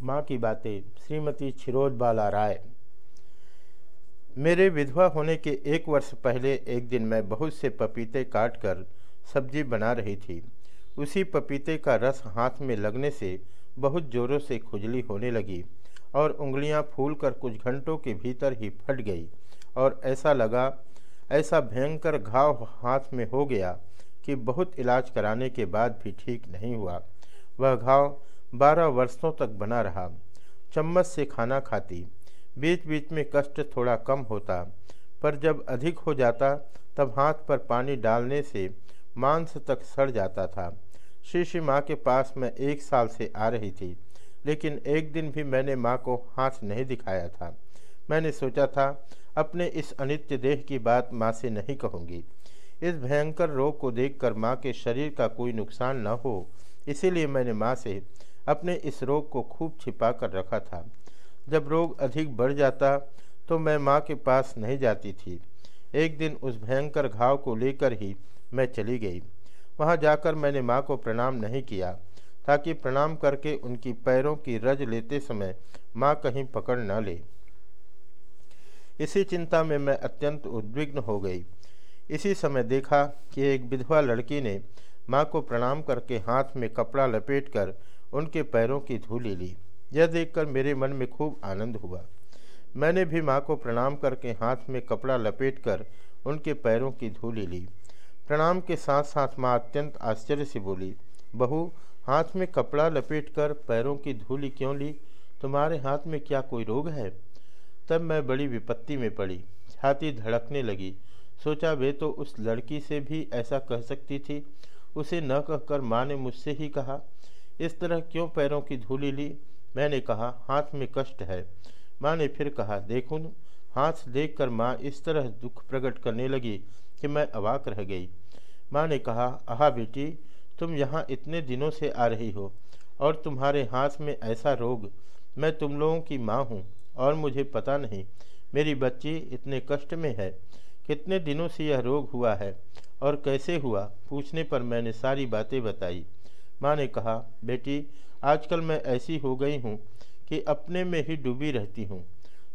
माँ की बातें, श्रीमती छिरोज बाला राय। मेरे विधवा होने के एक वर्ष पहले एक दिन मैं बहुत से पपीते काट कर सब्ज़ी बना रही थी। उसी पपीते का रस हाथ में लगने से बहुत ज़ोरों से खुजली होने लगी और उंगलियाँ फूलकर कुछ घंटों के भीतर ही फट गई और ऐसा लगा, ऐसा भयंकर घाव हाथ में हो गया कि बहुत इलाज कराने के बाद भी ठीक नहीं हुआ। वह घाव बारह वर्षों तक बना रहा। चम्मच से खाना खाती। बीच बीच में कष्ट थोड़ा कम होता, पर जब अधिक हो जाता, तब हाथ पर पानी डालने से मांस तक सड़ जाता था। शिष्य माँ के पास मैं एक साल से आ रही थी, लेकिन एक दिन भी मैंने माँ को हाथ नहीं दिखाया था। मैंने सोचा था, अपने इस अनित्य देह की बात माँ से नहीं कहूँगी। इस भयंकर रोग को देखकर माँ के शरीर का कोई नुकसान न हो, इसीलिए मैंने माँ से अपने इस रोग को खूब छिपा कर रखा था। जब रोग अधिक बढ़ जाता तो मैं माँ के पास नहीं जाती थी। एक दिन उस भयंकर घाव को लेकर ही मैं चली गई। वहाँ जाकर मैंने माँ को प्रणाम नहीं किया, ताकि प्रणाम करके उनकी पैरों की रज लेते समय माँ कहीं पकड़ न ले। इसी चिंता में मैं अत्यंत उद्विग्न हो गई। इसी समय देखा कि एक विधवा लड़की ने माँ को प्रणाम करके हाथ में कपड़ा लपेटकर उनके पैरों की धूली ली यह देखकर मेरे मन में खूब आनंद हुआ। मैंने भी माँ को प्रणाम करके हाथ में कपड़ा लपेटकर उनके पैरों की धूली ली प्रणाम के साथ साथ माँ अत्यंत आश्चर्य से बोली, बहू, हाथ में कपड़ा लपेटकर पैरों की धूली क्यों ली? तुम्हारे हाथ में क्या कोई रोग है? तब मैं बड़ी विपत्ति में पड़ी। छाती धड़कने लगी। सोचा, वे तो उस लड़की से भी ऐसा कह सकती थी। उसे न कहकर माँ ने मुझसे ही कहा। इस तरह क्यों पैरों की धूली ली? मैंने कहा, हाथ में कष्ट है। माँ ने फिर कहा, देखूँ हाथ देखकर माँ इस तरह दुख प्रकट करने लगी कि मैं अवाक रह गई। माँ ने कहा, आहा बेटी, तुम यहाँ इतने दिनों से आ रही हो और तुम्हारे हाथ में ऐसा रोग। मैं तुम लोगों की माँ हूँ और मुझे पता नहीं, मेरी बच्ची इतने कष्ट में है। कितने दिनों से यह रोग हुआ है और कैसे हुआ, पूछने पर मैंने सारी बातें बताई। माँ ने कहा, बेटी, आजकल मैं ऐसी हो गई हूँ कि अपने में ही डूबी रहती हूँ।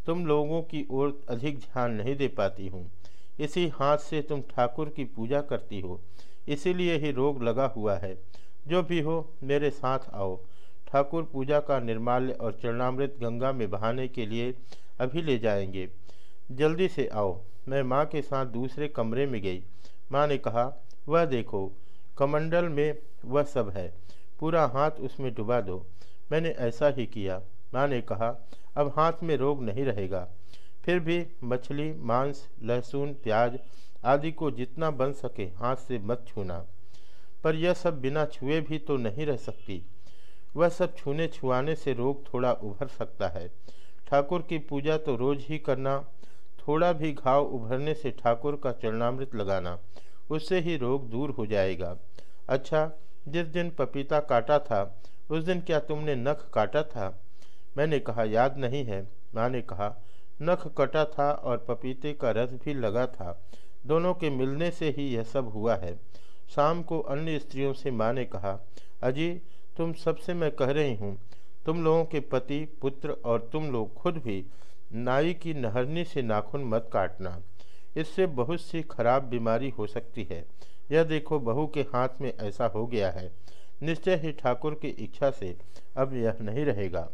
तुम लोगों की ओर अधिक ध्यान नहीं दे पाती हूँ। इसी हाथ से तुम ठाकुर की पूजा करती हो। इसीलिए ही रोग लगा हुआ है। जो भी हो, मेरे साथ आओ। ठाकुर पूजा का निर्माल्य और चरणामृत गंगा में बहाने के लिए अभी ले जाएँगे। जल्दी से आओ। मैं माँ के साथ दूसरे कमरे में गई। माँ ने कहा, वह देखो कमंडल में वह सब है। पूरा हाथ उसमें डुबा दो। मैंने ऐसा ही किया। माँ ने कहा, अब हाथ में रोग नहीं रहेगा। फिर भी मछली, मांस, लहसुन, प्याज आदि को जितना बन सके हाथ से मत छूना। पर यह सब बिना छुए भी तो नहीं रह सकती। वह सब छूने छुआने से रोग थोड़ा उभर सकता है। ठाकुर की पूजा तो रोज ही करना, थोड़ा भी घाव उभरने से ठाकुर का चरणामृत लगाना। उससे ही रोग दूर हो जाएगा। अच्छा जिस दिन पपीता काटा था, उस दिन क्या तुमने नख काटा था? मैंने कहा, याद नहीं है। माँ ने कहा, नख कटा था और पपीते का रस भी लगा था। दोनों के मिलने से ही यह सब हुआ है। शाम को अन्य स्त्रियों से माँ ने कहा, अजी, तुम सबसे मैं कह रही हूँ, तुम लोगों के पति, पुत्र और तुम लोग खुद भी नाई की नहरनी से नाखून मत काटना। इससे बहुत सी खराब बीमारी हो सकती है। यह देखो, बहू के हाथ में ऐसा हो गया है। निश्चय ही ठाकुर की इच्छा से अब यह नहीं रहेगा।